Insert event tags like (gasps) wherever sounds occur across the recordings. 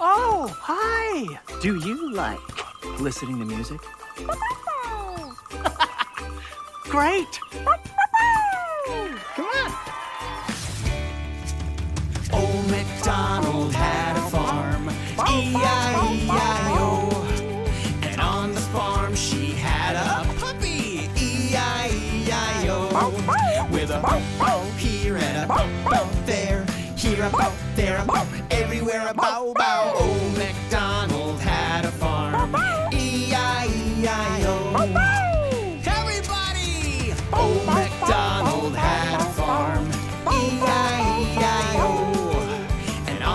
Oh, hi! Do you like listening to music? (laughs) Great! Come on! Old MacDonald had a farm, E-I-E-I-O. And on the farm she had a puppy, E-I-E-I-O. With a bow bow here and a bow bow there, here a bow, there a bow, everywhere a bow bow.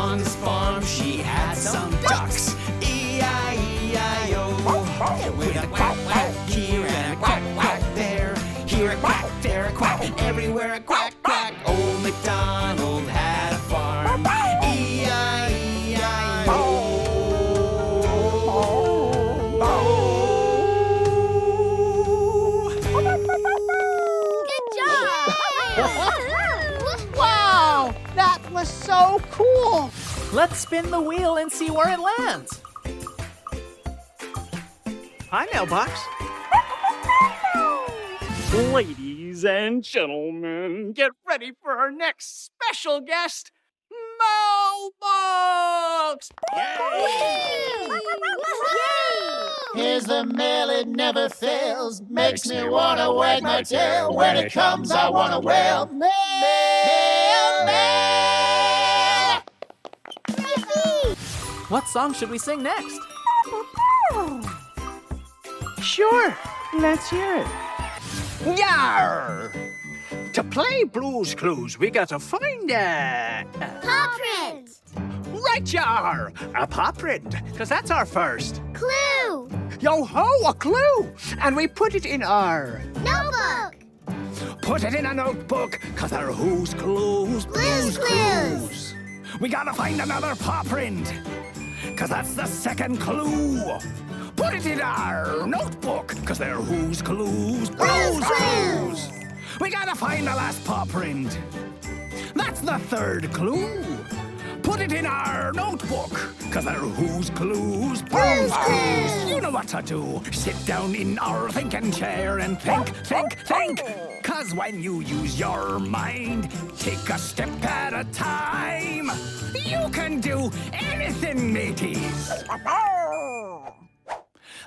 And on this farm she had some ducks, E E-I-E-I-O. With a quack quack here and a quack quack there, here a quack, there a quack, everywhere a quack quack. Old MacDonald had a farm, E E-I-E-I-O. (laughs) Wow! That was so cool! Let's spin the wheel and see where it lands. Hi, Mailbox. Ladies and gentlemen, get ready for our next special guest, Mailbox! Here's the mail, it never fails. Makes me wanna wag my tail. When it comes, I wanna wail. Mail, mail! What song should we sing next? Sure, let's hear it. Yar! To play Blues Clues, we gotta find a. Paw print. Right, yar! A paw print, because that's our first. Clue. Yo ho, a clue! And we put it in our. Notebook. Put it in a notebook, because they're who's clues? Blues Clues. We gotta find another paw print, because that's the second clue. Put it in our notebook, because they're who's clues? Blues Clues. We gotta find the last paw print. That's the third clue. Put it in our notebook, cause they're who's clues? Blues Clues. You know what to do. Sit down in our thinking chair and think, think, think. Cause when you use your mind, take a step at a time. You can do anything, mateys.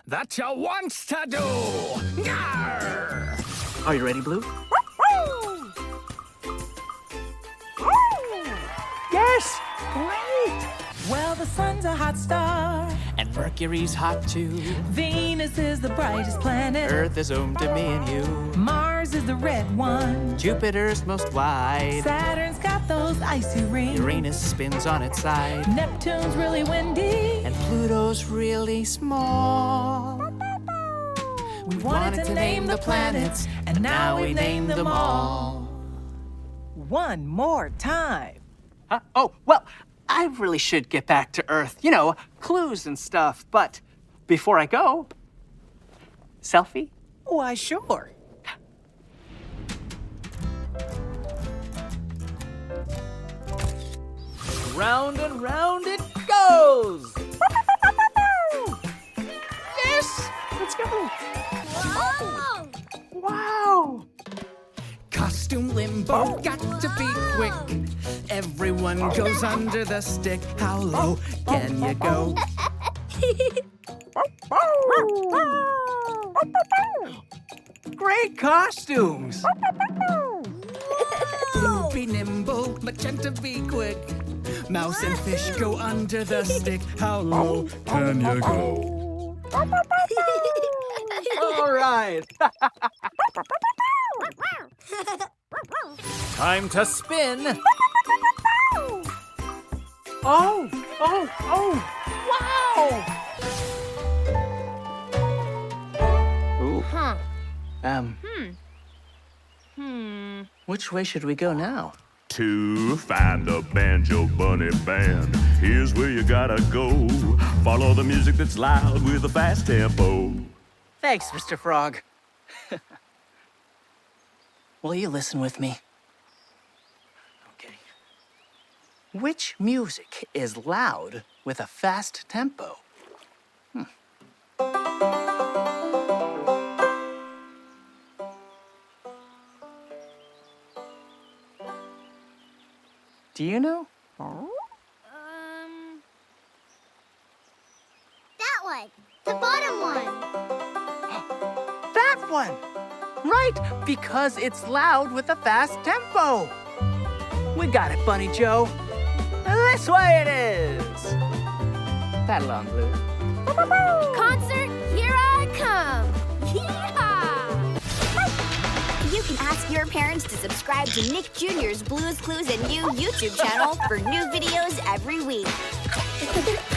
That you wants to do. Yarr! Are you ready, Blue? Yes! Great! Well, the sun's a hot star. Mercury's hot too. Venus is the brightest planet. Earth is home to me and you. Mars is the red one. Jupiter's most wide. Saturn's got those icy rings. Uranus spins on its side. Neptune's really windy. And Pluto's really small. we wanted to name the planets, and now we've named them all. One more time. Huh? Oh, well, I really should get back to Earth. You know, clues and stuff. But before I go, selfie? Why, sure. Round and round it goes! (laughs) yes! Let's go! Whoa. Wow! Costume limbo, got to be quick. Everyone goes under the stick. How low can you go? Great costumes! Be nimble, magenta be quick. Mouse and fish go under the stick. How low can you go? All right! (laughs) Time to spin! (laughs) Oh! Oh! Oh! Wow! Ooh. Huh. Um. Hmm. Which way should we go now? To find a banjo bunny band, here's where you gotta go. Follow the music that's loud with a fast tempo. Thanks, Mr. Frog. (laughs) Will you listen with me? Which music is loud with a fast tempo. Hmm. Do you know? Um. That one. The bottom one. (gasps) That one! Right, because it's loud with a fast tempo. We got it, Bunny Joe. This way it is. Paddle on, Blue. Concert, here I come. Yeehaw! You can ask your parents to subscribe to Nick Jr.'s Blues Clues and You YouTube channel for new videos every week. (laughs)